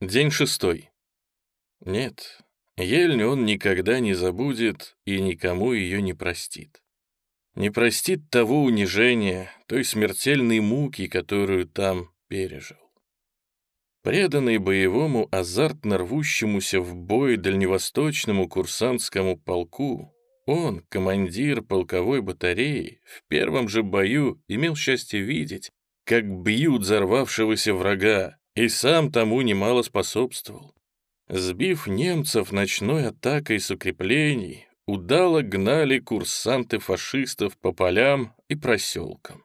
День шестой. Нет, Ельню он никогда не забудет и никому ее не простит. Не простит того унижения, той смертельной муки, которую там пережил. Преданный боевому, азартно рвущемуся в бой дальневосточному курсантскому полку, он, командир полковой батареи, в первом же бою имел счастье видеть, как бьют взорвавшегося врага, и сам тому немало способствовал. Сбив немцев ночной атакой с укреплений, удало гнали курсанты фашистов по полям и проселкам.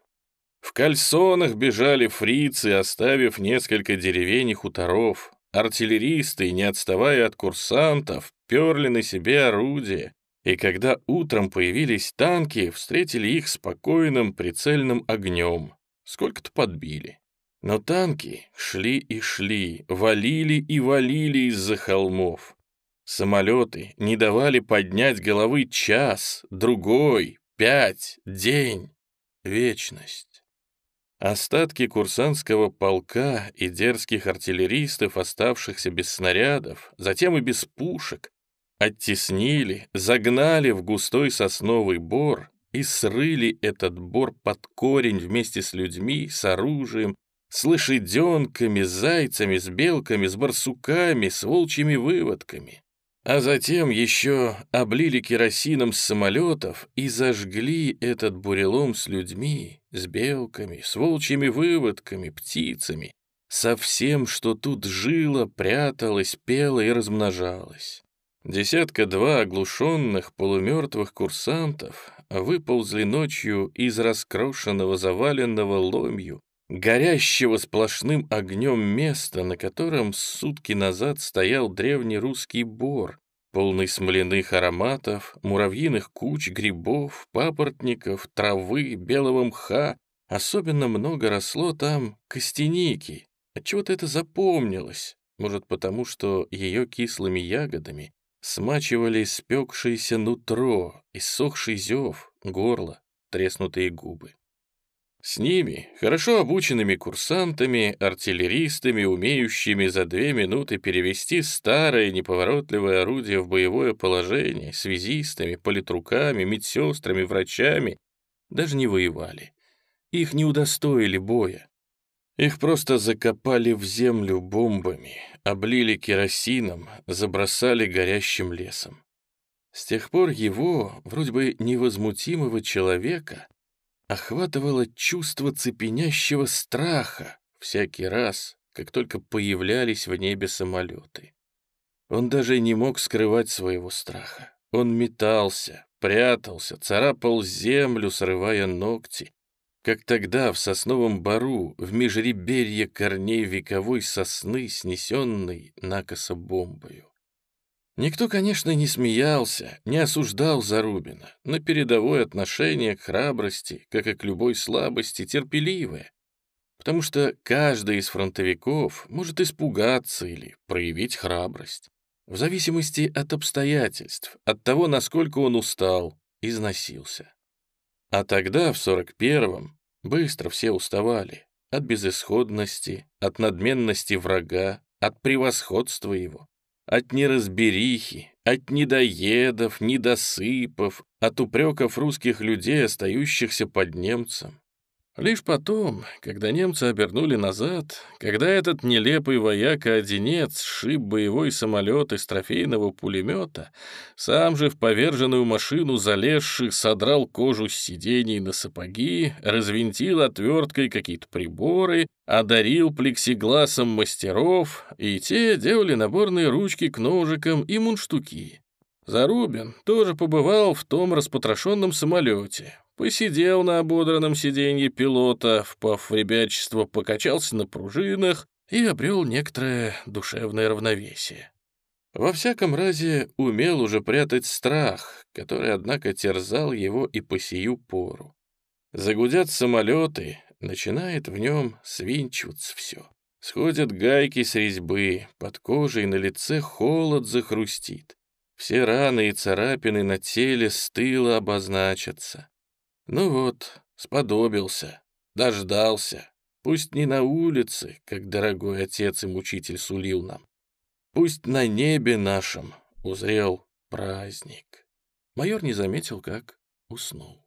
В кальсонах бежали фрицы, оставив несколько деревень и хуторов. Артиллеристы, не отставая от курсантов, перли на себе орудия, и когда утром появились танки, встретили их спокойным прицельным огнем. Сколько-то подбили. Но танки шли и шли, валили и валили из-за холмов. Самолеты не давали поднять головы час, другой, пять, день, вечность. Остатки курсантского полка и дерзких артиллеристов, оставшихся без снарядов, затем и без пушек, оттеснили, загнали в густой сосновый бор и срыли этот бор под корень вместе с людьми, с оружием, с лошаденками, с зайцами, с белками, с барсуками, с волчьими выводками. А затем еще облили керосином с самолетов и зажгли этот бурелом с людьми, с белками, с волчьими выводками, птицами, со всем, что тут жило, пряталось, пело и размножалось. Десятка-два оглушенных полумертвых курсантов выползли ночью из раскрошенного заваленного ломью, горящего сплошным огнем места, на котором сутки назад стоял древний русский бор, полный смоляных ароматов, муравьиных куч, грибов, папоротников, травы, белого мха. Особенно много росло там костяники. Отчего-то это запомнилось. Может, потому что ее кислыми ягодами смачивали спекшееся нутро, иссохший зев, горло, треснутые губы. С ними, хорошо обученными курсантами, артиллеристами, умеющими за две минуты перевести старое неповоротливое орудие в боевое положение, связистами, политруками, медсестрами, врачами, даже не воевали. Их не удостоили боя. Их просто закопали в землю бомбами, облили керосином, забросали горящим лесом. С тех пор его, вроде бы невозмутимого человека, охватывало чувство цепенящего страха всякий раз, как только появлялись в небе самолеты. Он даже не мог скрывать своего страха. Он метался, прятался, царапал землю, срывая ногти, как тогда в сосновом бару, в межреберье корней вековой сосны, снесенной накосо бомбою. Никто, конечно, не смеялся, не осуждал Зарубина, но передовое отношение к храбрости, как и к любой слабости, терпеливое, потому что каждый из фронтовиков может испугаться или проявить храбрость, в зависимости от обстоятельств, от того, насколько он устал, износился. А тогда, в 41-м, быстро все уставали от безысходности, от надменности врага, от превосходства его, от неразберихи, от недоедов, недосыпов, от упреков русских людей, остающихся под немцем, Лишь потом, когда немцы обернули назад, когда этот нелепый вояка-одинец сшиб боевой самолет из трофейного пулемета, сам же в поверженную машину залезших содрал кожу с сидений на сапоги, развинтил отверткой какие-то приборы, одарил плексигласом мастеров, и те делали наборные ручки к ножикам и мунштуки. Зарубин тоже побывал в том распотрошенном самолете, посидел на ободранном сиденье пилота, впав в ребячество, покачался на пружинах и обрел некоторое душевное равновесие. Во всяком разе умел уже прятать страх, который, однако, терзал его и по сию пору. Загудят самолеты, начинает в нем свинчиваться все. Сходят гайки с резьбы, под кожей на лице холод захрустит. Все раны и царапины на теле стыло обозначатся. Ну вот, сподобился, дождался. Пусть не на улице, как дорогой отец и мучитель сулил нам. Пусть на небе нашем узрел праздник. Майор не заметил, как уснул.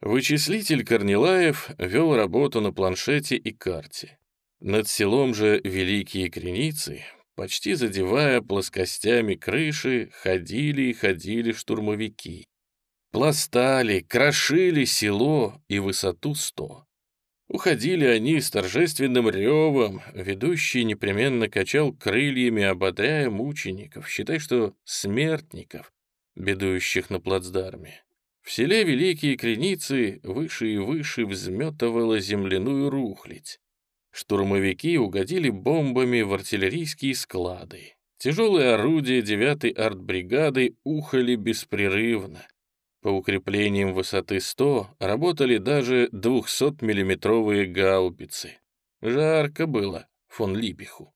Вычислитель Корнилаев вел работу на планшете и карте. Над селом же Великие Креницы, почти задевая плоскостями крыши, ходили и ходили штурмовики. Пластали, крошили село и высоту сто. Уходили они с торжественным ревом, ведущий непременно качал крыльями, ободряя мучеников, считай, что смертников, бедующих на плацдарме. В селе Великие Креницы выше и выше взметывала земляную рухлядь. Штурмовики угодили бомбами в артиллерийские склады. Тяжелые орудия 9-й артбригады ухали беспрерывно. По укреплениям высоты 100 работали даже 200-миллиметровые гаубицы. Жарко было фон Либиху.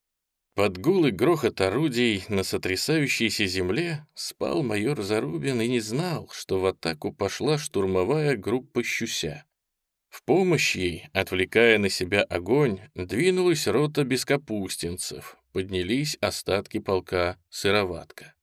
Под гул и грохот орудий на сотрясающейся земле спал майор Зарубин и не знал, что в атаку пошла штурмовая группа «Щуся». В помощь ей, отвлекая на себя огонь, двинулась рота бескапустинцев, поднялись остатки полка «Сыроватка».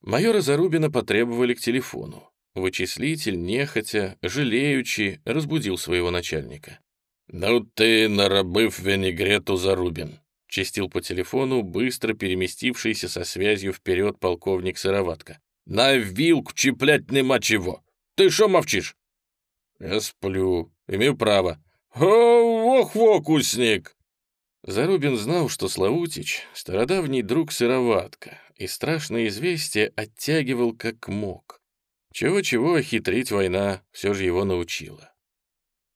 Майора Зарубина потребовали к телефону. Вычислитель, нехотя, жалеючи, разбудил своего начальника. «Ну ты, наробыв венегрету, Зарубин!» — чистил по телефону быстро переместившийся со связью вперед полковник Сыроватка. «На вилку чеплять нема чего! Ты шо молчишь?» «Я сплю. Имею право». «О, ох, фокусник!» Зарубин знал, что Славутич — стародавний друг Сыроватка, и страшное известие оттягивал как мог. Чего-чего, хитрить война все же его научила.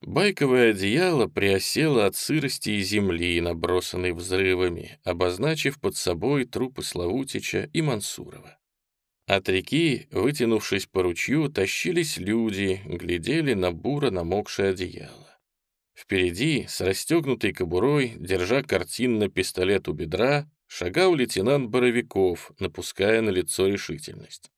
Байковое одеяло приосело от сырости и земли, набросанной взрывами, обозначив под собой трупы Славутича и Мансурова. От реки, вытянувшись по ручью, тащились люди, глядели на буро намокшее одеяло. Впереди, с расстегнутой кобурой, держа картинно пистолет у бедра, шагал лейтенант Боровиков, напуская на лицо решительность.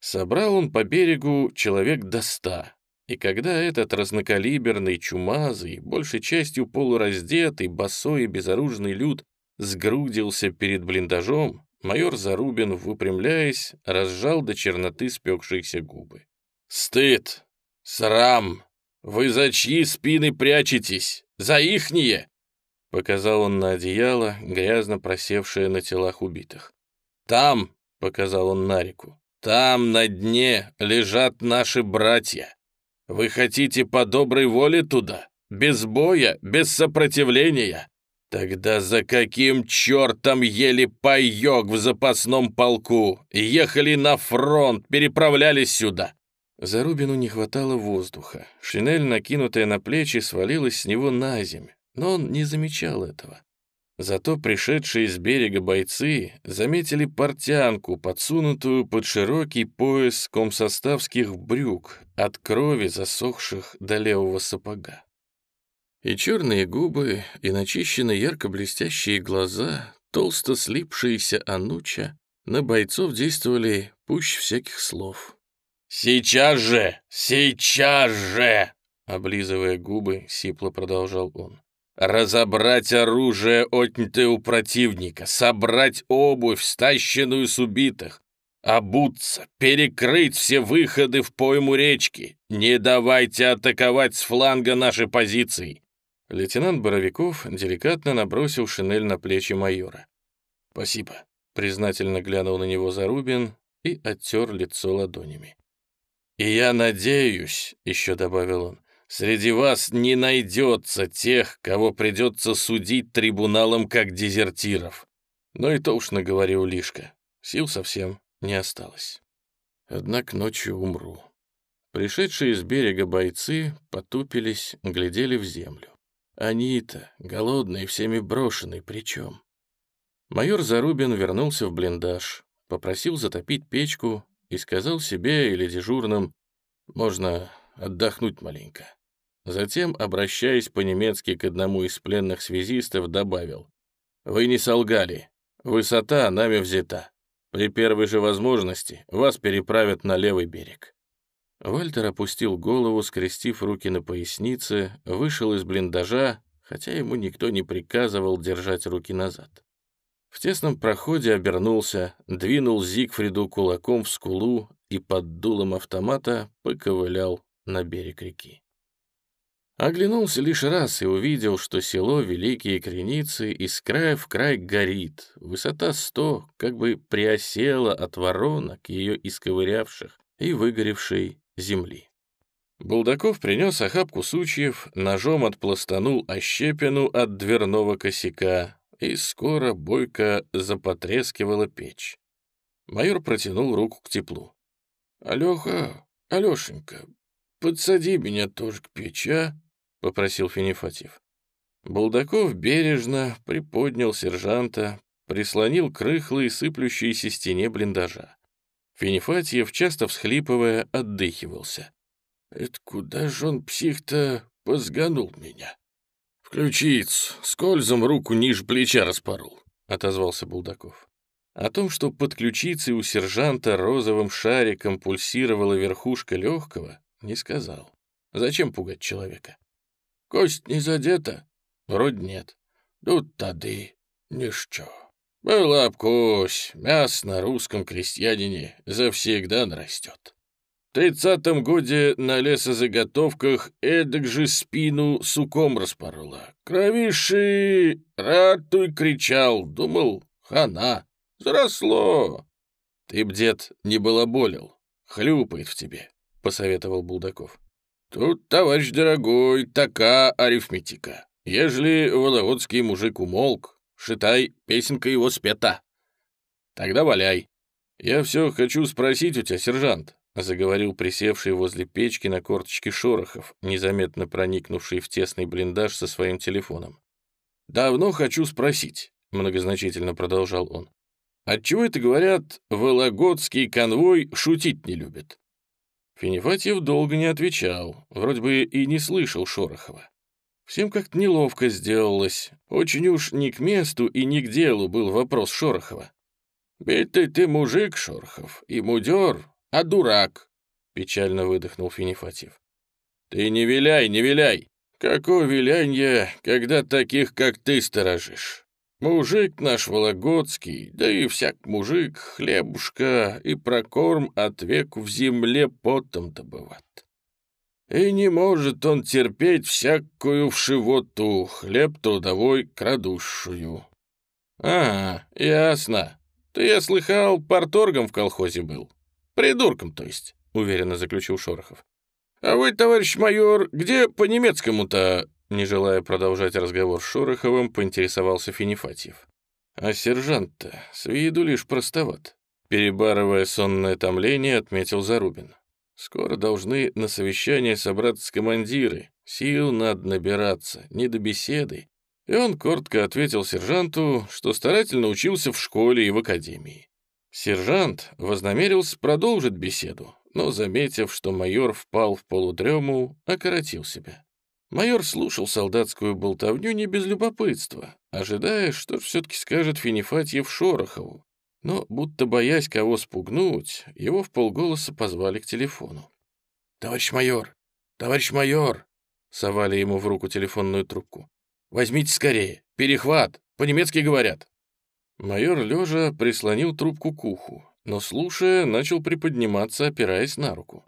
Собрал он по берегу человек до ста, и когда этот разнокалиберный, чумазый, большей частью полураздетый, босой и безоружный люд сгрудился перед блиндажом, майор Зарубин, выпрямляясь, разжал до черноты спекшиеся губы. «Стыд! Срам! Вы за чьи спины прячетесь? За ихние!» Показал он на одеяло, грязно просевшее на телах убитых. «Там!» — показал он на реку. Там на дне лежат наши братья. Вы хотите по доброй воле туда? Без боя, без сопротивления? Тогда за каким чертом ели паёк в запасном полку? Ехали на фронт, переправлялись сюда?» Зарубину не хватало воздуха. Шинель, накинутая на плечи, свалилась с него на землю, но он не замечал этого. Зато пришедшие с берега бойцы заметили портянку, подсунутую под широкий пояс комсоставских брюк от крови засохших до левого сапога. И черные губы, и начищенные ярко-блестящие глаза, толсто слипшиеся ануча, на бойцов действовали пуще всяких слов. «Сейчас же! Сейчас же!» Облизывая губы, сипло продолжал он разобрать оружие, отнятое у противника, собрать обувь, стащенную с убитых, обуться, перекрыть все выходы в пойму речки. Не давайте атаковать с фланга наши позиции. Лейтенант Боровиков деликатно набросил шинель на плечи майора. «Спасибо», — признательно глянул на него Зарубин и оттер лицо ладонями. «И я надеюсь», — еще добавил он, Среди вас не найдется тех, кого придется судить трибуналом как дезертиров. Но и то уж наговорил Лишка. Сил совсем не осталось. Однако ночью умру. Пришедшие с берега бойцы потупились, глядели в землю. Они-то, голодные, всеми брошенные, причем. Майор Зарубин вернулся в блиндаж, попросил затопить печку и сказал себе или дежурным, можно отдохнуть маленько. Затем, обращаясь по-немецки к одному из пленных связистов, добавил. «Вы не солгали. Высота нами взята. При первой же возможности вас переправят на левый берег». Вальтер опустил голову, скрестив руки на пояснице, вышел из блиндажа, хотя ему никто не приказывал держать руки назад. В тесном проходе обернулся, двинул Зигфриду кулаком в скулу и под дулом автомата поковылял на берег реки. Оглянулся лишь раз и увидел, что село Великие Креницы из края в край горит. Высота сто, как бы приосела от воронок, ее исковырявших и выгоревшей земли. Булдаков принес охапку сучьев, ножом отпластанул ощепину от дверного косяка, и скоро бойко запотрескивала печь. Майор протянул руку к теплу. — Алёха, Алёшенька, подсади меня тоже к печи, а? — попросил Финифатьев. Булдаков бережно приподнял сержанта, прислонил к рыхлой сыплющейся стене блиндажа. Финифатьев, часто всхлипывая, отдыхивался. — Это куда же он, псих-то, позганул меня? «Ключиц, скользом руку ниже плеча распорол», — отозвался Булдаков. О том, что под ключицей у сержанта розовым шариком пульсировала верхушка легкого, не сказал. Зачем пугать человека? «Кость не задета?» «Вроде нет». «Тут тады, нищо». «Была б кость, мясо на русском крестьянине завсегда нарастет». В тридцатом годе на лесозаготовках эдак же спину суком распорола. Кровиши, ратуй, кричал, думал, хана, заросло. Ты б, дед, не балаболил, хлюпает в тебе, — посоветовал Булдаков. Тут, товарищ дорогой, така арифметика. Ежели вологодский мужик умолк, шитай, песенка его спета. Тогда валяй. Я все хочу спросить у тебя, сержант, — заговорил присевший возле печки на корточке Шорохов, незаметно проникнувший в тесный блиндаж со своим телефоном. «Давно хочу спросить», — многозначительно продолжал он. «Отчего это, говорят, Вологодский конвой шутить не любит?» Финифатьев долго не отвечал, вроде бы и не слышал Шорохова. Всем как-то неловко сделалось. Очень уж не к месту и не к делу был вопрос Шорохова. «Битый ты мужик, Шорохов, и мудер, а дурак!» — печально выдохнул Финифатьев. «Ты не виляй, не виляй! Какое вилянье, когда таких, как ты, сторожишь? Мужик наш вологодский, да и всяк мужик, хлебушка и прокорм от веку в земле потом добыват. И не может он терпеть всякую вшивоту, хлеб трудовой крадущую. А, ясно. Ты, я слыхал, порторгом в колхозе был. Придурком, то есть, уверенно заключил Шорохов. А вы, товарищ майор, где по-немецкому-то? Не желая продолжать разговор с Шороховым, поинтересовался Финифатьев. А сержант-то с виду лишь простоват. Перебарывая сонное томление, отметил Зарубин. Скоро должны на совещание собраться командиры. Сил надо набираться, не до беседы. И он коротко ответил сержанту, что старательно учился в школе и в академии. Сержант вознамерился продолжить беседу, но, заметив, что майор впал в полудрему, окоротил себя. Майор слушал солдатскую болтовню не без любопытства, ожидая, что все-таки скажет Финифатьев Шорохову, но, будто боясь кого спугнуть, его в полголоса позвали к телефону. «Товарищ майор! Товарищ майор!» — совали ему в руку телефонную трубку. «Возьмите скорее! Перехват! По-немецки говорят!» Майор лежа прислонил трубку к уху, но, слушая, начал приподниматься, опираясь на руку.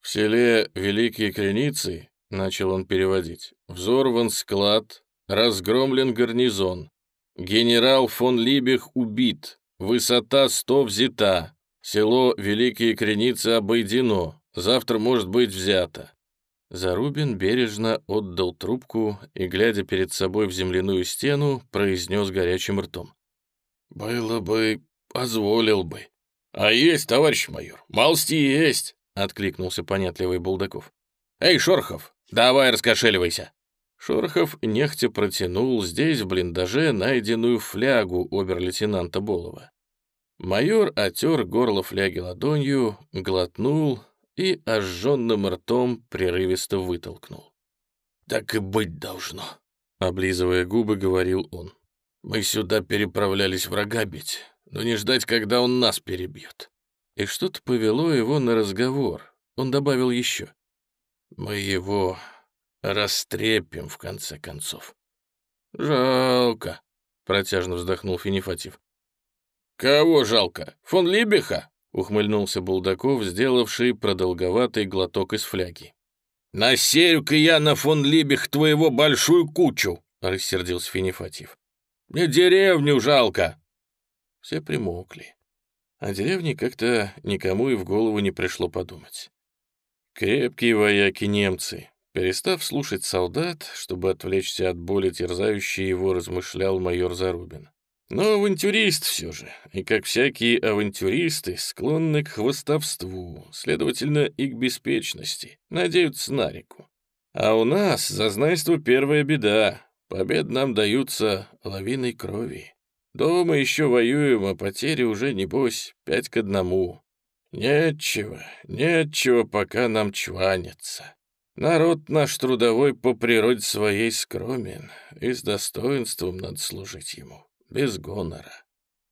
«В селе Великие Креницы», — начал он переводить, — «взорван склад, разгромлен гарнизон, генерал фон Либех убит, высота сто взята, село Великие Креницы обойдено, завтра может быть взято». Зарубин бережно отдал трубку и, глядя перед собой в земляную стену, произнес горячим ртом. «Было бы, позволил бы». «А есть, товарищ майор, малости есть», — откликнулся понятливый Булдаков. «Эй, Шорохов, давай раскошеливайся». Шорохов нехотя протянул здесь, в блиндаже, найденную флягу обер-лейтенанта Болова. Майор отер горло фляги ладонью, глотнул и ожженным ртом прерывисто вытолкнул. «Так и быть должно», — облизывая губы, говорил он. Мы сюда переправлялись врага бить, но не ждать, когда он нас перебьет. И что-то повело его на разговор. Он добавил еще. Мы его растрепим, в конце концов. «Жалко», — протяжно вздохнул Финифатив. «Кого жалко? Фон Либеха?» — ухмыльнулся Булдаков, сделавший продолговатый глоток из фляги. «Насею-ка я на фон Либех твоего большую кучу!» — рассердился Финифатив. «Мне деревню жалко!» Все примокли. О деревне как-то никому и в голову не пришло подумать. Крепкие вояки немцы. Перестав слушать солдат, чтобы отвлечься от боли терзающей его, размышлял майор Зарубин. Но авантюрист все же, и как всякие авантюристы, склонны к хвостовству, следовательно, и к беспечности, надеются на реку. А у нас зазнайство первая беда, побед нам даются лавиной крови. Дома еще воюем, а потери уже, небось, пять к одному. Нечего, нечего пока нам чваниться. Народ наш трудовой по природе своей скромен, и с достоинством надо служить ему, без гонора.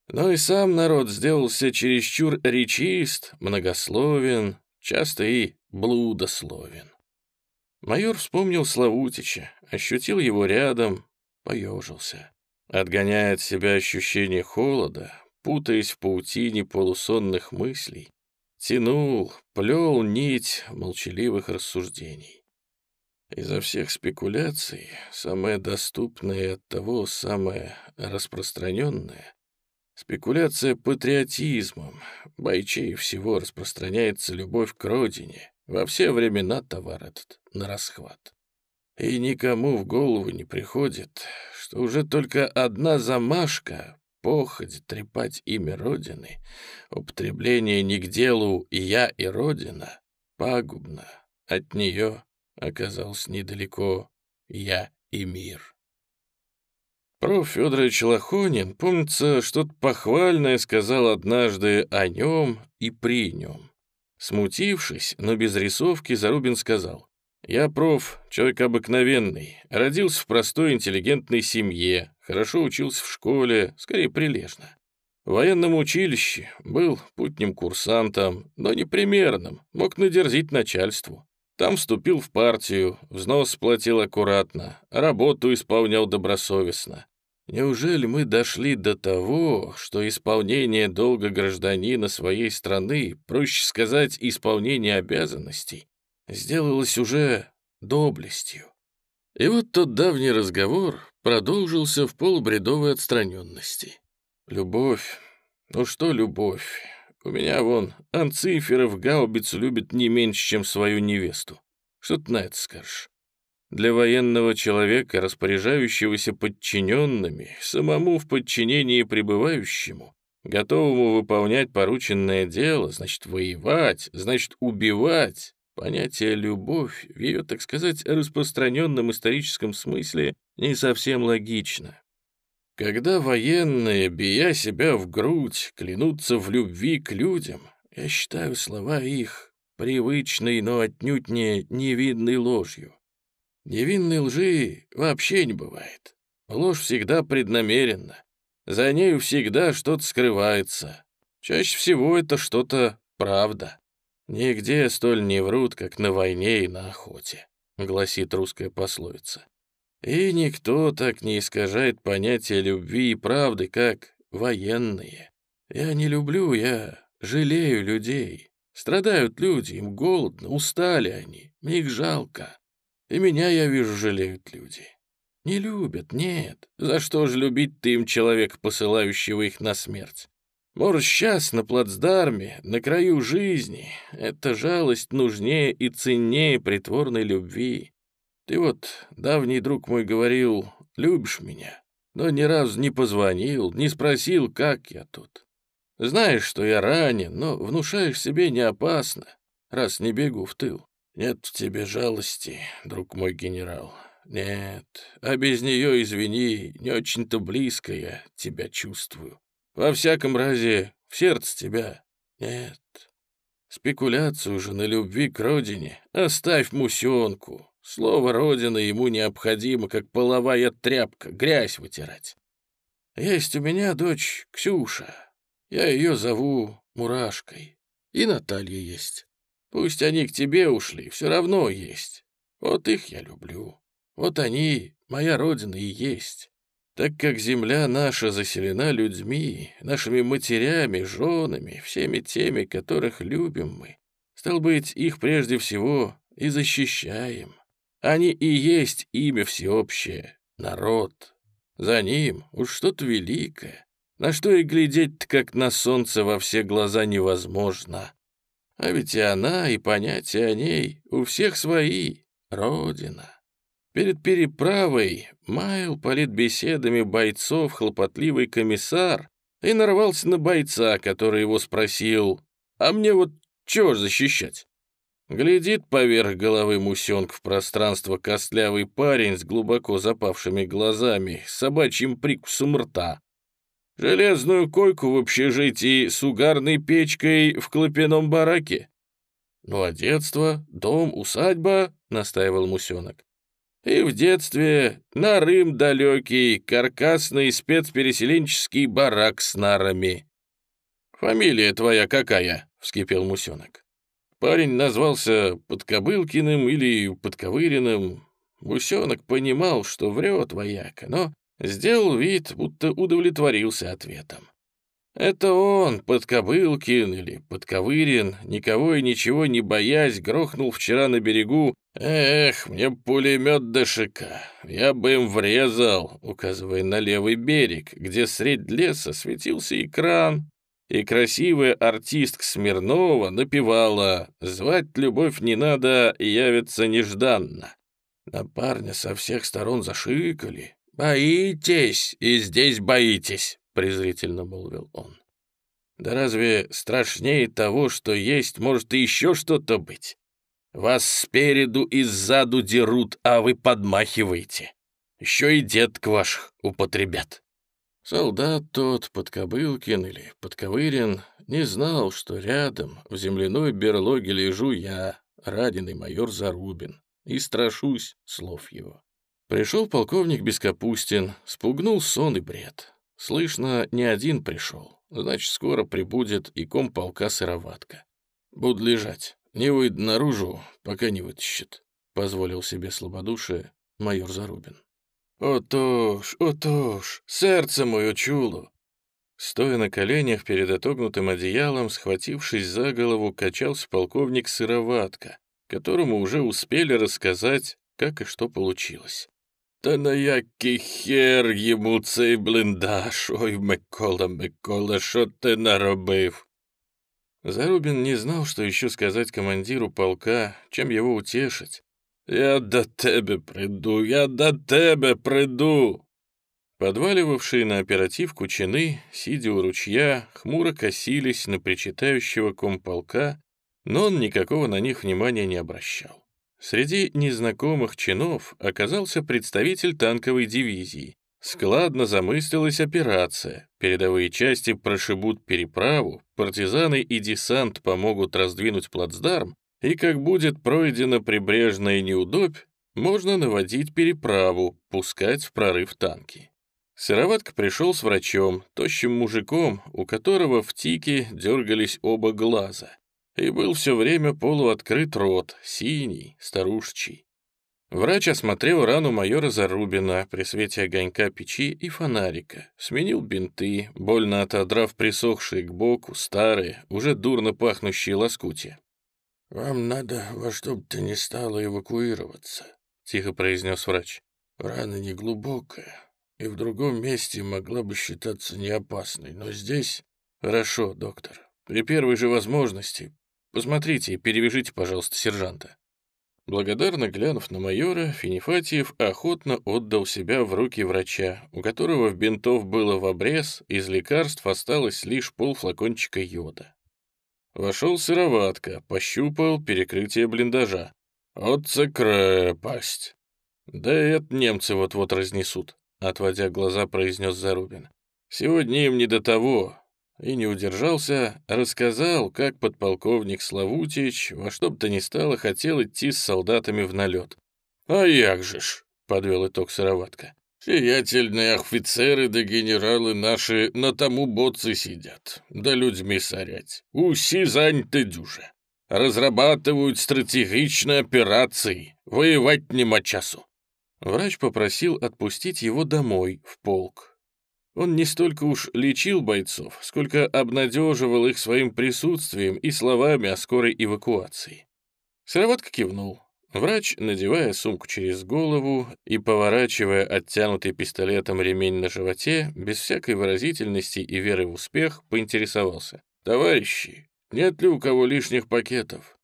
Но и сам народ сделался чересчур речист, многословен, часто и блудословен. Майор вспомнил Славутича, ощутил его рядом, поежился. Отгоняя от себя ощущение холода, путаясь в паутине полусонных мыслей, тянул, плел нить молчаливых рассуждений. Изо всех спекуляций самое доступное и оттого самое распространенное — спекуляция патриотизмом. Бойчей всего распространяется любовь к родине. Во все времена товар этот на расхват. И никому в голову не приходит, что уже только одна замашка походь трепать имя Родины, употребление не к делу «я» и Родина, пагубно. От нее оказался недалеко «я» и мир. Проф. Федорович Лохонин, помнится, что-то похвальное сказал однажды о нем и при нем. Смутившись, но без рисовки, Зарубин сказал, «Я, проф, человек обыкновенный, родился в простой интеллигентной семье, хорошо учился в школе, скорее прилежно. В военном училище был путним курсантом, но непримерным, мог надерзить начальству. Там вступил в партию, взнос платил аккуратно, работу исполнял добросовестно. Неужели мы дошли до того, что исполнение долга гражданина своей страны, проще сказать, исполнение обязанностей, сделалось уже доблестью? И вот тот давний разговор продолжился в полубредовой отстраненности. Любовь. Ну что любовь? У меня вон Анциферов гаубицу любит не меньше, чем свою невесту. Что ты на это скажешь? Для военного человека, распоряжающегося подчиненными, самому в подчинении пребывающему, готовому выполнять порученное дело, значит, воевать, значит, убивать, Понятие «любовь» в ее, так сказать, распространенном историческом смысле не совсем логично. Когда военные, бия себя в грудь, клянутся в любви к людям, я считаю слова их привычной, но отнюдь не невидной ложью. Невинной лжи вообще не бывает. Ложь всегда преднамеренна. За нею всегда что-то скрывается. Чаще всего это что-то правда. «Нигде столь не врут, как на войне и на охоте», — гласит русская пословица. И никто так не искажает понятие любви и правды, как военные. Я не люблю, я жалею людей. Страдают люди, им голодно, устали они, мне их жалко. И меня, я вижу, жалеют люди. Не любят, нет. За что же любить ты им человека, посылающего их на смерть? Может, сейчас на плацдарме, на краю жизни, эта жалость нужнее и ценнее притворной любви. Ты вот, давний друг мой, говорил, любишь меня, но ни разу не позвонил, не спросил, как я тут. Знаешь, что я ранен, но внушаешь себе не опасно, раз не бегу в тыл. Нет в тебе жалости, друг мой генерал. Нет, а без нее, извини, не очень-то близко я тебя чувствую. Во всяком разе, в сердце тебя нет. Спекуляцию же на любви к родине оставь мусенку. Слово «родина» ему необходимо, как половая тряпка, грязь вытирать. Есть у меня дочь Ксюша. Я ее зову Мурашкой. И Наталья есть. Пусть они к тебе ушли, все равно есть. Вот их я люблю. Вот они моя родина и есть. Так как земля наша заселена людьми, нашими матерями, женами, всеми теми, которых любим мы, стал быть, их прежде всего и защищаем. Они и есть имя всеобщее, народ. За ним уж что-то великое, на что и глядеть как на солнце во все глаза невозможно. А ведь и она, и понятия о ней у всех свои, родина. Перед переправой маял политбеседами бойцов хлопотливый комиссар и нарвался на бойца, который его спросил, «А мне вот чего защищать?» Глядит поверх головы мусенк в пространство костлявый парень с глубоко запавшими глазами, с собачьим прикусом рта. Железную койку в общежитии с угарной печкой в клопяном бараке. «Ну а детство, дом, усадьба», — настаивал мусенок. И в детстве нарым далекий, каркасный спецпереселенческий барак с нарами. «Фамилия твоя какая?» — вскипел Мусенок. Парень назвался Подкобылкиным или Подковыриным. Мусенок понимал, что врет вояка, но сделал вид, будто удовлетворился ответом. Это он, Подкобылкин или Подковырин, никого и ничего не боясь, грохнул вчера на берегу. «Эх, мне пулемет ДШК, я бы им врезал», указывая на левый берег, где средь леса светился экран, и красивая артистка Смирнова напевала «Звать любовь не надо, явится нежданно». На парня со всех сторон зашикали. «Боитесь, и здесь боитесь», презрительно молвил он. Да разве страшнее того, что есть, может и еще что-то быть? Вас спереду и сзаду дерут, а вы подмахиваете. Еще и деток ваших употребят. Солдат тот, Подкобылкин или Подковырин, не знал, что рядом в земляной берлоге лежу я, раненый майор Зарубин, и страшусь слов его. Пришел полковник Бескапустин, спугнул сон и бред. Слышно, не один пришел. Значит, скоро прибудет и комполка сыроватка. Буду лежать. Не выйду наружу, пока не вытащит. Позволил себе слабодушие майор Зарубин. «Отож, отож, сердце мое чуло!» Стоя на коленях перед отогнутым одеялом, схватившись за голову, качался полковник Сыроватка, которому уже успели рассказать, как и что получилось. Та на який хер йому цей блиндаж? Ой, Микола, Микола, що ти наробив? Зарубин не знал, что еще сказать командиру полка, чем его утешить. «Я до тебе приду, я до тебе приду!» Подваливавшие на оперативку чины, сидя у ручья, хмуро косились на причитающего комполка, но он никакого на них внимания не обращал. Среди незнакомых чинов оказался представитель танковой дивизии. Складно замыслилась операция. Передовые части прошибут переправу, партизаны и десант помогут раздвинуть плацдарм, и как будет пройдена прибрежная неудобь, можно наводить переправу, пускать в прорыв танки. Сыроватка пришел с врачом, тощим мужиком, у которого в тике дергались оба глаза и был все время полуоткрыт рот, синий, старушечий. Врач осмотрел рану майора Зарубина при свете огонька печи и фонарика, сменил бинты, больно отодрав присохшие к боку старые, уже дурно пахнущие лоскутия. «Вам надо во что бы то ни стало эвакуироваться», — тихо произнес врач. «Рана неглубокая, и в другом месте могла бы считаться неопасной, но здесь...» «Хорошо, доктор. При первой же возможности Посмотрите и перевяжите, пожалуйста, сержанта». Благодарно глянув на майора, Финифатьев охотно отдал себя в руки врача, у которого в бинтов было в обрез, из лекарств осталось лишь полфлакончика йода. Вошел сыроватка, пощупал перекрытие блиндажа. «Отца крепость!» «Да это немцы вот-вот разнесут», — отводя глаза, произнес Зарубин. «Сегодня им не до того и не удержался, рассказал, как подполковник Славутич во что бы то ни стало хотел идти с солдатами в налет. «А як же ж», — подвел итог Сыроватка, «сиятельные офицеры да генералы наши на тому боцы сидят, да людьми сорять, уси заняты дюже, разрабатывают стратегичные операции, воевать нема часу. Врач попросил отпустить его домой, в полк. Он не столько уж лечил бойцов, сколько обнадеживал их своим присутствием и словами о скорой эвакуации. Сыроватка кивнул. Врач, надевая сумку через голову и поворачивая оттянутый пистолетом ремень на животе, без всякой выразительности и веры в успех, поинтересовался. «Товарищи, нет ли у кого лишних пакетов?»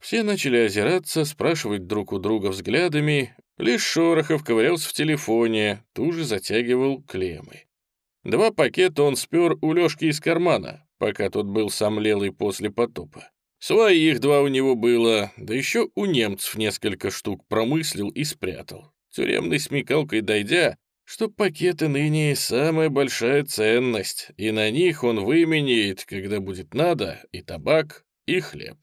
Все начали озираться, спрашивать друг у друга взглядами. Лишь Шорохов ковырялся в телефоне, тут же затягивал клеммы. Два пакета он спер у Лёшки из кармана, пока тот был сомлелый после потопа. Своих два у него было, да еще у немцев несколько штук промыслил и спрятал. Тюремной смекалкой дойдя, что пакеты ныне самая большая ценность, и на них он выменяет, когда будет надо, и табак, и хлеб.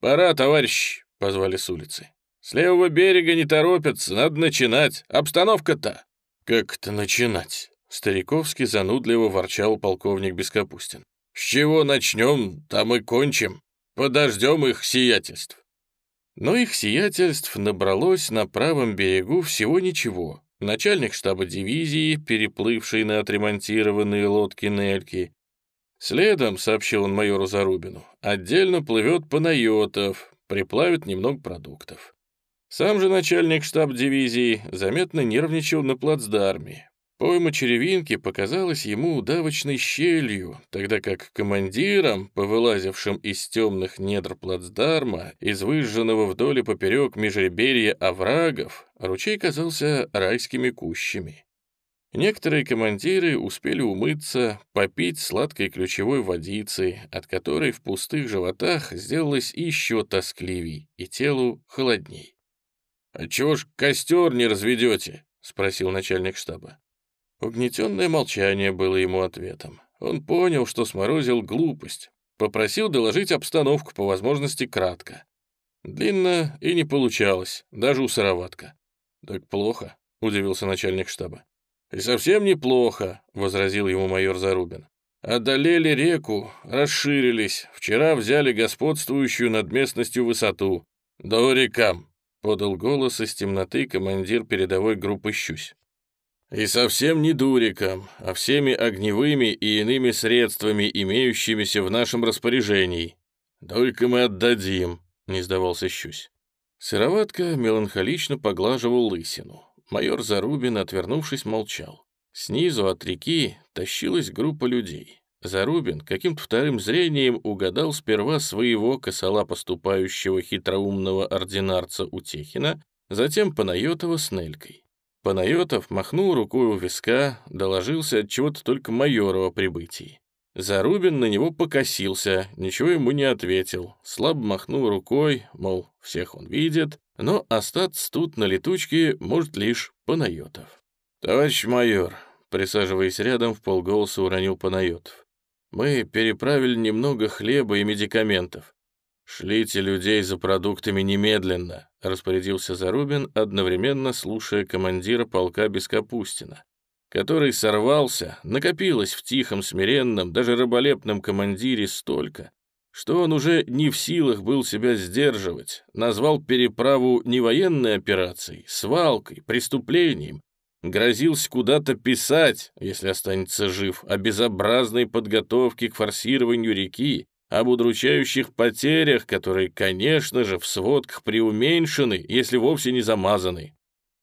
«Пора, товарищ!» — позвали с улицы. «С левого берега не торопятся, надо начинать. Обстановка-то!» «Как это начинать?» — стариковски занудливо ворчал полковник Бескапустин. «С чего начнем, там и кончим. Подождем их сиятельств. Но их сиятельств набралось на правом берегу всего ничего. Начальник штаба дивизии, переплывший на отремонтированные лодки Нельки. Следом, сообщил он майору Зарубину, отдельно плывет Панайотов, приплавит немного продуктов. Сам же начальник штаб дивизии заметно нервничал на плацдарме, Пойма черевинки показалась ему удавочной щелью, тогда как командирам, повылазившим из темных недр плацдарма, из выжженного вдоль и поперек межреберья оврагов, ручей казался райскими кущами. Некоторые командиры успели умыться, попить сладкой ключевой водицы, от которой в пустых животах сделалось еще тоскливей и телу холодней. «А чего ж костер не разведете?» — спросил начальник штаба. Угнетенное молчание было ему ответом. Он понял, что сморозил глупость. Попросил доложить обстановку по возможности кратко. Длинно и не получалось, даже у сыроватка. «Так плохо», — удивился начальник штаба. «И совсем неплохо», — возразил ему майор Зарубин. «Одолели реку, расширились, вчера взяли господствующую над местностью высоту. До рекам», — подал голос из темноты командир передовой группы «Щусь». И совсем не дуриком, а всеми огневыми и иными средствами, имеющимися в нашем распоряжении. Только мы отдадим, — не сдавался Щусь. Сыроватка меланхолично поглаживал лысину. Майор Зарубин, отвернувшись, молчал. Снизу от реки тащилась группа людей. Зарубин каким-то вторым зрением угадал сперва своего косола поступающего хитроумного ординарца Утехина, затем Панайотова с Нелькой. Панайотов махнул рукой у виска, доложился от чего-то только майору о прибытии. Зарубин на него покосился, ничего ему не ответил, слабо махнул рукой, мол, всех он видит, но остаться тут на летучке может лишь Панайотов. «Товарищ майор», присаживаясь рядом, в полголоса уронил Панайотов, «мы переправили немного хлеба и медикаментов. «Шлите людей за продуктами немедленно», — распорядился Зарубин, одновременно слушая командира полка Бескапустина, который сорвался, накопилось в тихом, смиренном, даже раболепном командире столько, что он уже не в силах был себя сдерживать, назвал переправу не военной операцией, свалкой, преступлением, грозился куда-то писать, если останется жив, о безобразной подготовке к форсированию реки, об удручающих потерях, которые, конечно же, в сводках преуменьшены, если вовсе не замазаны.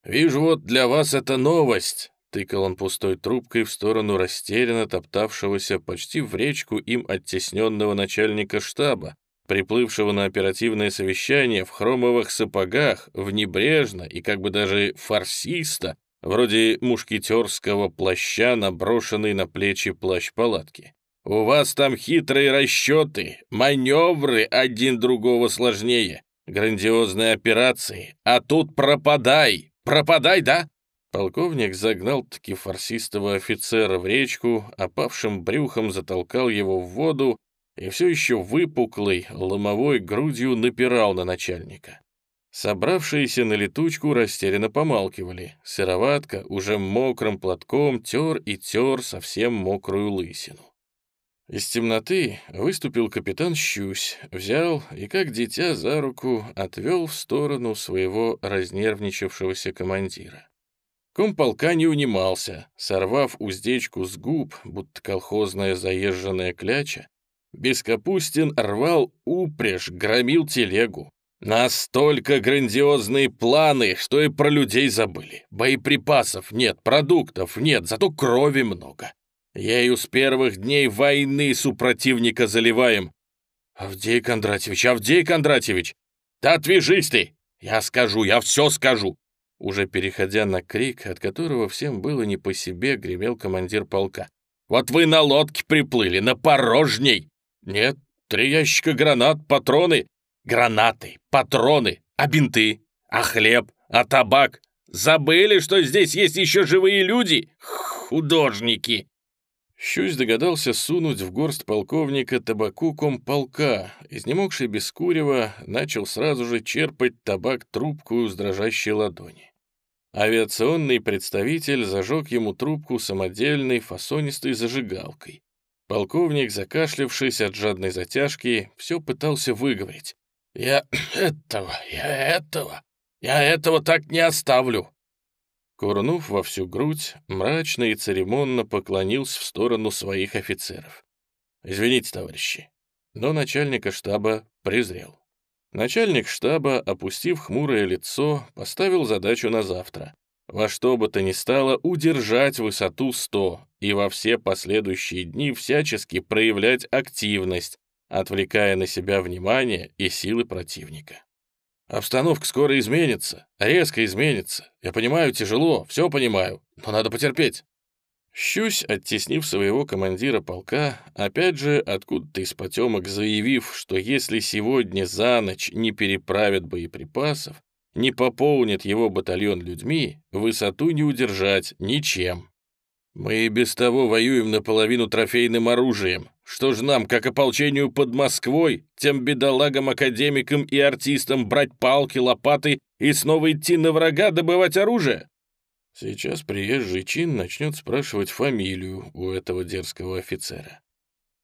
«Вижу, вот для вас это новость», — тыкал он пустой трубкой в сторону растерянно топтавшегося почти в речку им оттесненного начальника штаба, приплывшего на оперативное совещание в хромовых сапогах, в небрежно и как бы даже фарсиста, вроде мушкетерского плаща, наброшенный на плечи плащ палатки. У вас там хитрые расчеты, маневры один другого сложнее, грандиозные операции, а тут пропадай, пропадай, да?» Полковник загнал-таки фарсистого офицера в речку, опавшим брюхом затолкал его в воду и все еще выпуклой, ломовой грудью напирал на начальника. Собравшиеся на летучку растерянно помалкивали. Сыроватка уже мокрым платком тер и тер совсем мокрую лысину. Из темноты выступил капитан Щусь, взял и, как дитя за руку, отвел в сторону своего разнервничавшегося командира. Комполка не унимался, сорвав уздечку с губ, будто колхозная заезженная кляча, Бескапустин рвал упряжь, громил телегу. Настолько грандиозные планы, что и про людей забыли. Боеприпасов нет, продуктов нет, зато крови много. Ею с первых дней войны супротивника заливаем. Авдей Кондратьевич, Авдей Кондратьевич! Да отвяжись ты! Я скажу, я все скажу! Уже переходя на крик, от которого всем было не по себе, гремел командир полка. «Вот вы на лодке приплыли, на порожней! Нет, три ящика гранат, патроны. Гранаты, патроны, а бинты, а хлеб, а табак. Забыли, что здесь есть еще живые люди? Художники!» Щусь догадался сунуть в горсть полковника табаку комполка. Изнемогший без курева начал сразу же черпать табак трубку с дрожащей ладони. Авиационный представитель зажег ему трубку самодельной фасонистой зажигалкой. Полковник, закашлявшись от жадной затяжки, все пытался выговорить. «Я этого, я этого, я этого так не оставлю!» Курнув во всю грудь, мрачно и церемонно поклонился в сторону своих офицеров. «Извините, товарищи, но начальника штаба презрел. Начальник штаба, опустив хмурое лицо, поставил задачу на завтра во что бы то ни стало удержать высоту 100 и во все последующие дни всячески проявлять активность, отвлекая на себя внимание и силы противника. Обстановка скоро изменится, резко изменится. Я понимаю, тяжело, все понимаю, но надо потерпеть. Щусь, оттеснив своего командира полка, опять же откуда-то из потемок заявив, что если сегодня за ночь не переправят боеприпасов, не пополнит его батальон людьми, высоту не удержать ничем. Мы и без того воюем наполовину трофейным оружием. Что ж нам, как ополчению под Москвой, тем бедолагам-академикам и артистам брать палки, лопаты и снова идти на врага добывать оружие? Сейчас приезжий чин начнет спрашивать фамилию у этого дерзкого офицера.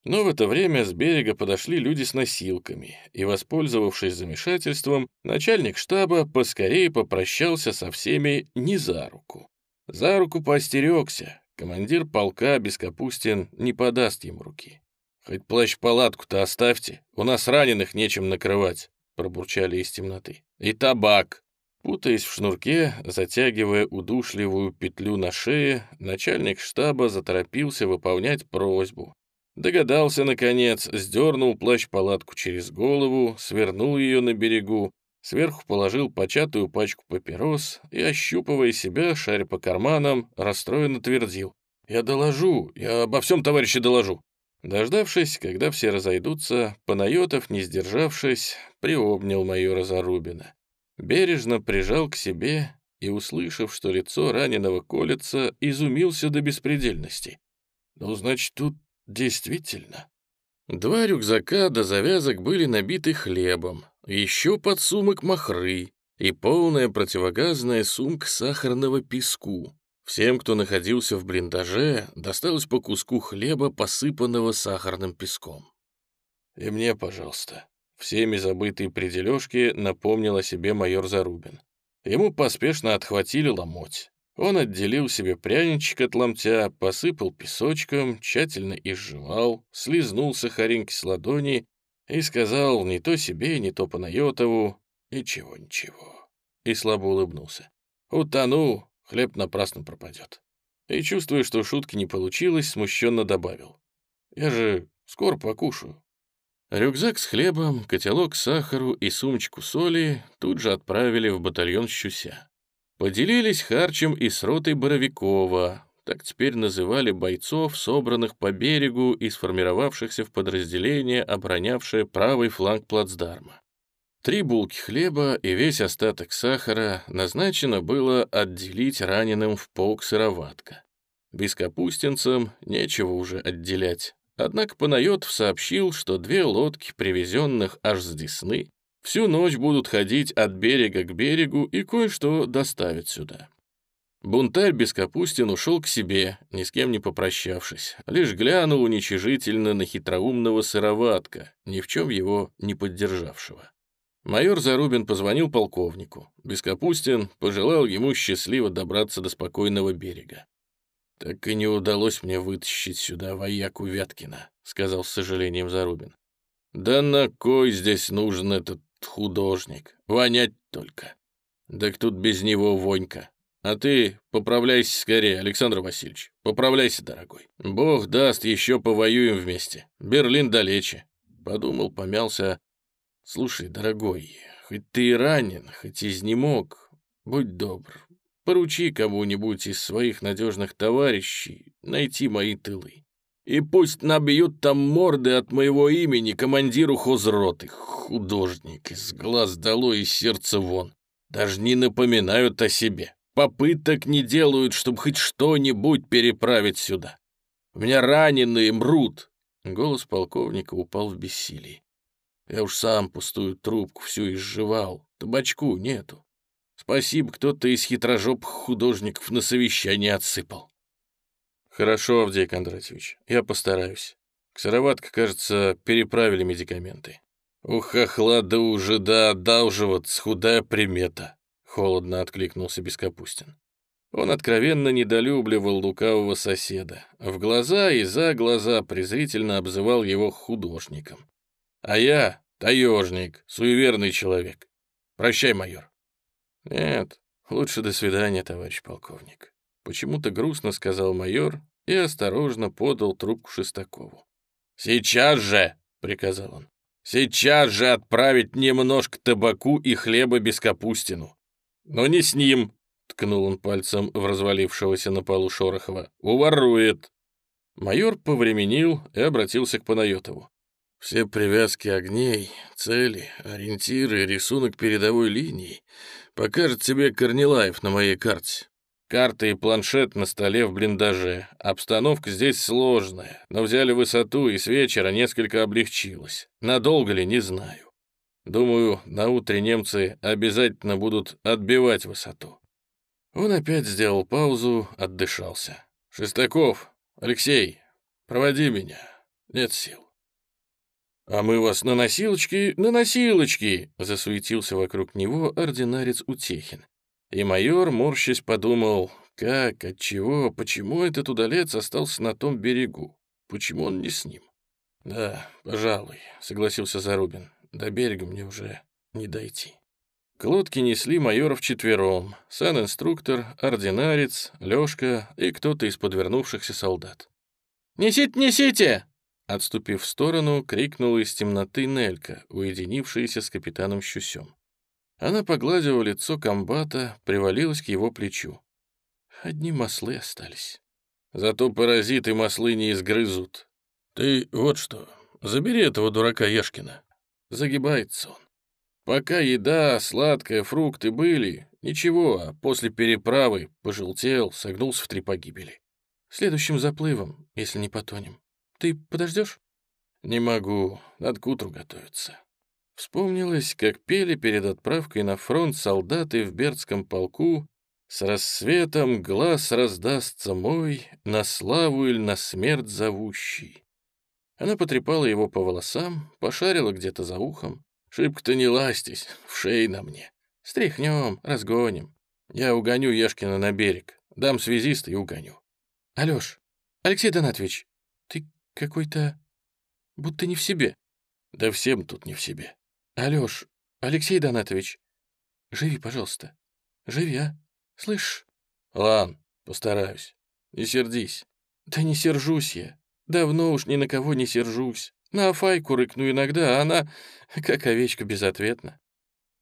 Но в это время с берега подошли люди с носилками, и, воспользовавшись замешательством, начальник штаба поскорее попрощался со всеми не за руку. За руку поостерегся, командир полка Бескапустин не подаст ему руки. «Хоть плащ-палатку-то оставьте, у нас раненых нечем накрывать», — пробурчали из темноты. «И табак». Путаясь в шнурке, затягивая удушливую петлю на шее, начальник штаба заторопился выполнять просьбу, Догадался, наконец, сдернул плащ-палатку через голову, свернул ее на берегу, сверху положил початую пачку папирос и, ощупывая себя, шаря по карманам, расстроенно твердил. «Я доложу, я обо всем, товарищи, доложу». Дождавшись, когда все разойдутся, Панайотов, не сдержавшись, приобнял майора Зарубина. Бережно прижал к себе и, услышав, что лицо раненого колется, изумился до беспредельности. «Ну, значит, тут Действительно. Два рюкзака до завязок были набиты хлебом, еще подсумок махры и полная противогазная сумка сахарного песку. Всем, кто находился в блиндаже, досталось по куску хлеба, посыпанного сахарным песком. «И мне, пожалуйста». Всеми забытые при напомнил о себе майор Зарубин. Ему поспешно отхватили ломоть. Он отделил себе пряничек от ломтя, посыпал песочком, тщательно изживал, слизнул сахаринки с ладони и сказал не то себе, не то Панайотову «Ничего-ничего». И слабо улыбнулся. «Утону, хлеб напрасно пропадет». И, чувствуя, что шутки не получилось, смущенно добавил. «Я же скоро покушаю». Рюкзак с хлебом, котелок сахару и сумочку соли тут же отправили в батальон Щуся. Поделились харчем и с ротой Боровикова, так теперь называли бойцов, собранных по берегу и сформировавшихся в подразделение, оборонявшее правый фланг плацдарма. Три булки хлеба и весь остаток сахара назначено было отделить раненым в полк сыроватка. Бескапустинцам нечего уже отделять. Однако Панайотов сообщил, что две лодки, привезенных аж с Десны, Всю ночь будут ходить от берега к берегу и кое-что доставят сюда. Бунтарь Бескапустин ушел к себе, ни с кем не попрощавшись, лишь глянул уничижительно на хитроумного сыроватка, ни в чем его не поддержавшего. Майор Зарубин позвонил полковнику. Бескапустин пожелал ему счастливо добраться до спокойного берега. «Так и не удалось мне вытащить сюда вояку Вяткина», — сказал с сожалением Зарубин. «Да на кой здесь нужен этот художник? Вонять только. Так тут без него вонька. А ты поправляйся скорее, Александр Васильевич. Поправляйся, дорогой. Бог даст, еще повоюем вместе. Берлин далече». Подумал, помялся. «Слушай, дорогой, хоть ты и ранен, хоть изнемог, будь добр, поручи кому-нибудь из своих надежных товарищей найти мои тылы. И пусть набьют там морды от моего имени командиру хозроты, художник, из глаз дало и сердца вон. Даже не напоминают о себе. Попыток не делают, чтобы хоть что-нибудь переправить сюда. У меня раненые мрут. Голос полковника упал в бессилии. Я уж сам пустую трубку всю изживал. Табачку нету. Спасибо, кто-то из хитрожопых художников на совещание отсыпал. «Хорошо, Авдей Кондратьевич, я постараюсь. Ксароватка, кажется, переправили медикаменты». «У хохла да уже да одалживаться худая примета», — холодно откликнулся Бескапустин. Он откровенно недолюбливал лукавого соседа. В глаза и за глаза презрительно обзывал его художником. «А я — таежник, суеверный человек. Прощай, майор». «Нет, лучше до свидания, товарищ полковник». Почему-то грустно сказал майор и осторожно подал трубку Шестакову. «Сейчас же!» — приказал он. «Сейчас же отправить немножко табаку и хлеба без капустину. Но не с ним!» — ткнул он пальцем в развалившегося на полу Шорохова. «Уворует!» Майор повременил и обратился к Панайотову. «Все привязки огней, цели, ориентиры, рисунок передовой линии покажет тебе Корнилаев на моей карте. Карта и планшет на столе в блиндаже. Обстановка здесь сложная, но взяли высоту и с вечера несколько облегчилось. Надолго ли, не знаю. Думаю, на утре немцы обязательно будут отбивать высоту. Он опять сделал паузу, отдышался. «Шестаков, Алексей, проводи меня. Нет сил». «А мы вас на носилочки, на носилочки!» засуетился вокруг него ординарец Утехин. И майор, морщись, подумал, как, отчего, почему этот удалец остался на том берегу? Почему он не с ним? «Да, пожалуй», — согласился Зарубин. «До берега мне уже не дойти». К лодке несли майоров четвером, сан-инструктор, ординарец, Лёшка и кто-то из подвернувшихся солдат. «Несите, несите!» Отступив в сторону, крикнула из темноты Нелька, уединившаяся с капитаном Щусем. Она погладила лицо комбата, привалилась к его плечу. Одни маслы остались. Зато паразиты маслы не изгрызут. Ты вот что, забери этого дурака Ешкина. Загибается он. Пока еда, сладкая, фрукты были, ничего, а после переправы пожелтел, согнулся в три погибели. Следующим заплывом, если не потонем. Ты подождешь? Не могу, надо к утру готовиться. Вспомнилось, как пели перед отправкой на фронт солдаты в Бердском полку «С рассветом глаз раздастся мой, на славу или на смерть зовущий». Она потрепала его по волосам, пошарила где-то за ухом. «Шибко-то не ластись, в шее на мне. Стряхнем, разгоним. Я угоню Ешкина на берег, дам связиста и угоню». «Алёш, Алексей Донатович, ты какой-то... будто не в себе». «Да всем тут не в себе». Алёш, Алексей Донатович, живи, пожалуйста. Живи, а? Слышь? Ладно, постараюсь. Не сердись. Да не сержусь я. Давно уж ни на кого не сержусь. На Афайку рыкну иногда, а она, как овечка, безответна.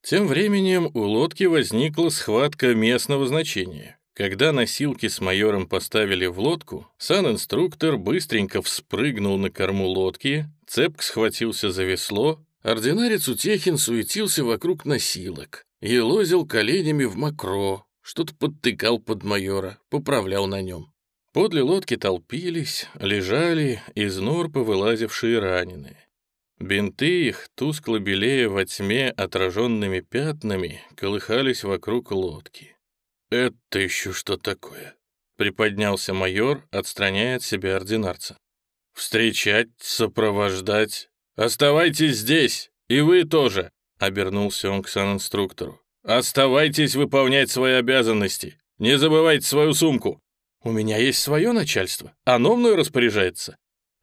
Тем временем у лодки возникла схватка местного значения. Когда носилки с майором поставили в лодку, сан-инструктор быстренько вспрыгнул на корму лодки, цепк схватился за весло, Ординарец Утехин суетился вокруг носилок, елозил коленями в мокро, что-то подтыкал под майора, поправлял на нем. Подле лодки толпились, лежали из нор повылазившие раненые. Бинты их, тускло белее во тьме отраженными пятнами, колыхались вокруг лодки. «Это еще что такое?» — приподнялся майор, отстраняя от себя ординарца. «Встречать, сопровождать, «Оставайтесь здесь, и вы тоже!» — обернулся он к санинструктору. «Оставайтесь выполнять свои обязанности. Не забывайте свою сумку. У меня есть свое начальство. Оно мной распоряжается».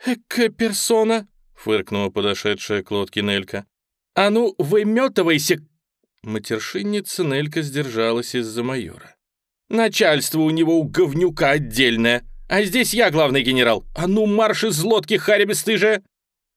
«Эка персона!» — фыркнула подошедшая к лодке Нелька. «А ну, выметывайся!» Матершинница Нелька сдержалась из-за майора. «Начальство у него у говнюка отдельное, а здесь я главный генерал. А ну, марш из лодки, харя бесстыжая!»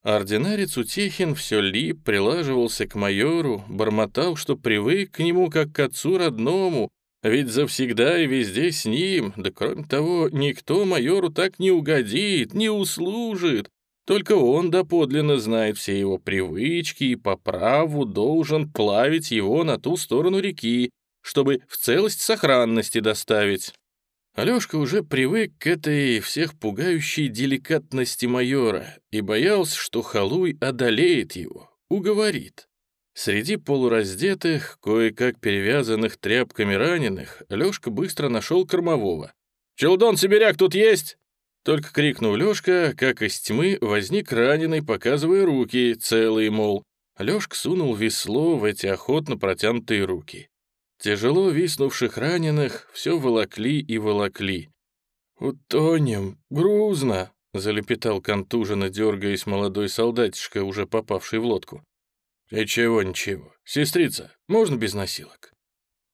Ординарец Утехин все лип, прилаживался к майору, бормотал, что привык к нему как к отцу родному, ведь завсегда и везде с ним, да кроме того, никто майору так не угодит, не услужит. Только он доподлинно знает все его привычки и по праву должен плавить его на ту сторону реки, чтобы в целость сохранности доставить. Алёшка уже привык к этой всех пугающей деликатности майора и боялся, что Халуй одолеет его, уговорит. Среди полураздетых, кое-как перевязанных тряпками раненых, Лёшка быстро нашел кормового. «Челдон Сибиряк тут есть?» Только крикнул Лёшка, как из тьмы возник раненый, показывая руки, целые, мол. Лёшка сунул весло в эти охотно протянутые руки. Тяжело виснувших раненых все волокли и волокли. «Утонем, грузно!» — залепетал контуженно, дергаясь молодой солдатишка, уже попавший в лодку. «И чего, ничего. Сестрица, можно без носилок?»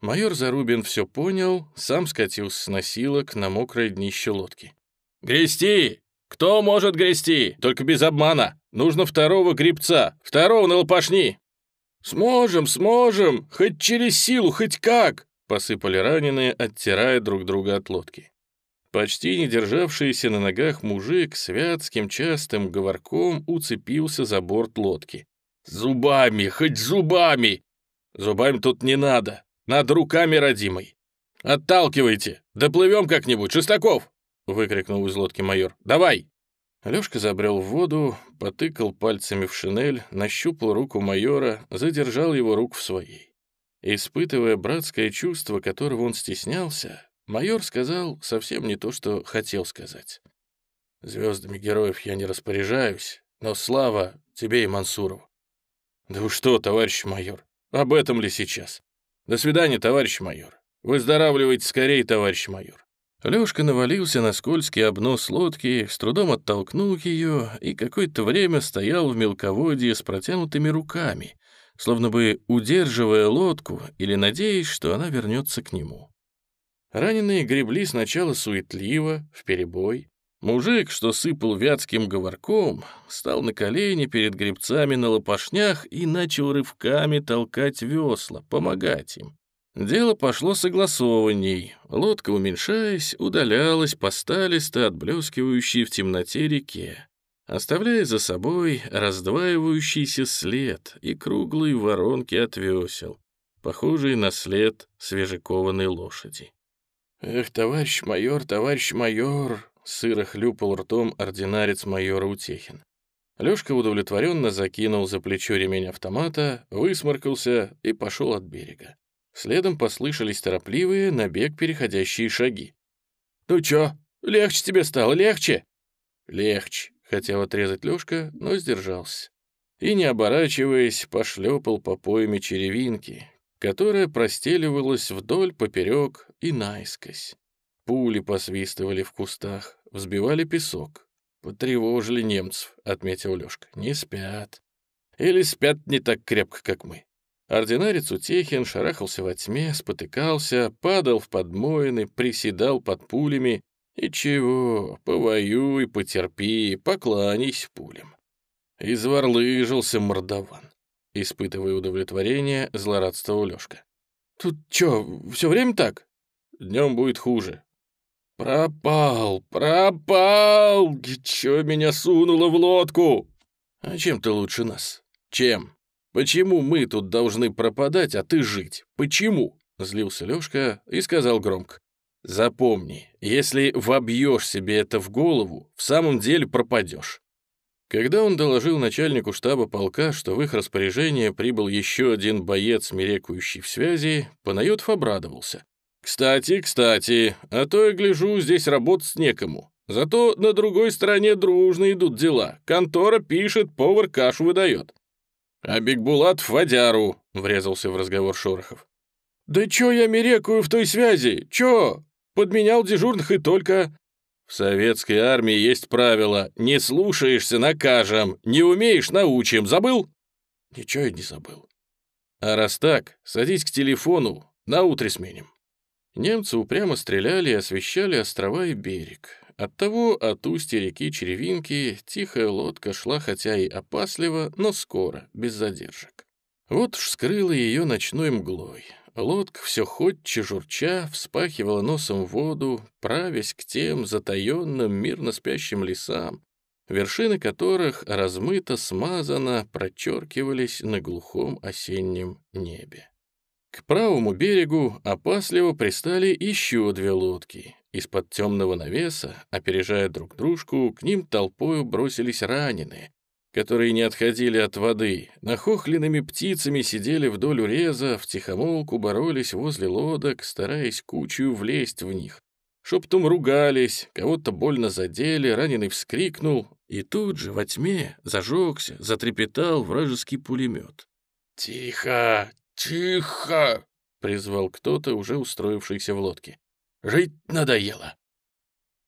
Майор Зарубин все понял, сам скатился с носилок на мокрое днище лодки. «Грести! Кто может грести? Только без обмана! Нужно второго грибца, второго на лопашни!» «Сможем, сможем! Хоть через силу, хоть как!» Посыпали раненые, оттирая друг друга от лодки. Почти не державшийся на ногах мужик с вятским частым говорком уцепился за борт лодки. «Зубами, хоть зубами!» «Зубами тут не надо, над руками родимой!» «Отталкивайте! Доплывем как-нибудь, Шестаков!» — выкрикнул из лодки майор. «Давай!» Алёшка забрел в воду, потыкал пальцами в шинель, нащупал руку майора, задержал его руку в своей. Испытывая братское чувство, которого он стеснялся, майор сказал совсем не то, что хотел сказать. «Звездами героев я не распоряжаюсь, но слава тебе и Мансурову». «Да вы что, товарищ майор, об этом ли сейчас? До свидания, товарищ майор. Выздоравливайте скорее, товарищ майор». Лёшка навалился на скользкий обнос лодки, с трудом оттолкнул ее и какое-то время стоял в мелководье с протянутыми руками, словно бы удерживая лодку или надеясь, что она вернется к нему. Раненые гребли сначала суетливо, в перебой. Мужик, что сыпал вятским говорком, стал на колени перед гребцами на лопашнях и начал рывками толкать весла, помогать им. Дело пошло согласованней. Лодка, уменьшаясь, удалялась по сталисто отблескивающей в темноте реке, оставляя за собой раздваивающийся след и круглые воронки от весел, похожие на след свежекованной лошади. «Эх, товарищ майор, товарищ майор!» — сыро хлюпал ртом ординарец майора Утехин. Лёшка удовлетворенно закинул за плечо ремень автомата, высморкался и пошел от берега. Следом послышались торопливые, на бег переходящие шаги. «Ну чё, легче тебе стало, легче?» «Легче», — хотел отрезать Лёшка, но сдержался. И, не оборачиваясь, пошлепал по пойме черевинки, которая простеливалась вдоль, поперек и наискось. Пули посвистывали в кустах, взбивали песок. «Потревожили немцев», — отметил Лёшка. «Не спят. Или спят не так крепко, как мы». Ординарец Утехин шарахался во тьме, спотыкался, падал в подмоины, приседал под пулями. И чего, повоюй, потерпи, покланяйся пулям. Изворлыжился мордован. Испытывая удовлетворение, злорадствовал Лёшка. «Тут чё, всё время так?» «Днём будет хуже». «Пропал, пропал! Чё меня сунуло в лодку?» «А чем ты лучше нас? Чем?» «Почему мы тут должны пропадать, а ты жить? Почему?» Злился Лёшка и сказал громко. «Запомни, если вобьешь себе это в голову, в самом деле пропадешь». Когда он доложил начальнику штаба полка, что в их распоряжение прибыл еще один боец, мерекающий в связи, Панайотов обрадовался. «Кстати, кстати, а то я гляжу, здесь работать некому. Зато на другой стороне дружно идут дела. Контора пишет, повар кашу выдает. «А Бекбулат в водяру», — врезался в разговор Шорохов. «Да чё я мерекаю в той связи? Чё? Подменял дежурных и только...» «В советской армии есть правило. Не слушаешься — накажем. Не умеешь — научим. Забыл?» «Ничего я не забыл». «А раз так, садись к телефону, на утре сменим». Немцы упрямо стреляли и освещали острова и берег. Оттого от устья реки Черевинки тихая лодка шла хотя и опасливо, но скоро, без задержек. Вот уж скрыла ее ночной мглой. Лодка все ходче журча вспахивала носом воду, правясь к тем затаенным мирно спящим лесам, вершины которых размыто смазано прочеркивались на глухом осеннем небе. К правому берегу опасливо пристали еще две лодки. Из-под темного навеса, опережая друг дружку, к ним толпою бросились раненые, которые не отходили от воды, нахохленными птицами сидели вдоль уреза, втихомолку боролись возле лодок, стараясь кучью влезть в них. Шептом ругались, кого-то больно задели, раненый вскрикнул, и тут же во тьме зажегся, затрепетал вражеский пулемет. «Тихо! Тихо!» — призвал кто-то, уже устроившийся в лодке. «Жить надоело!»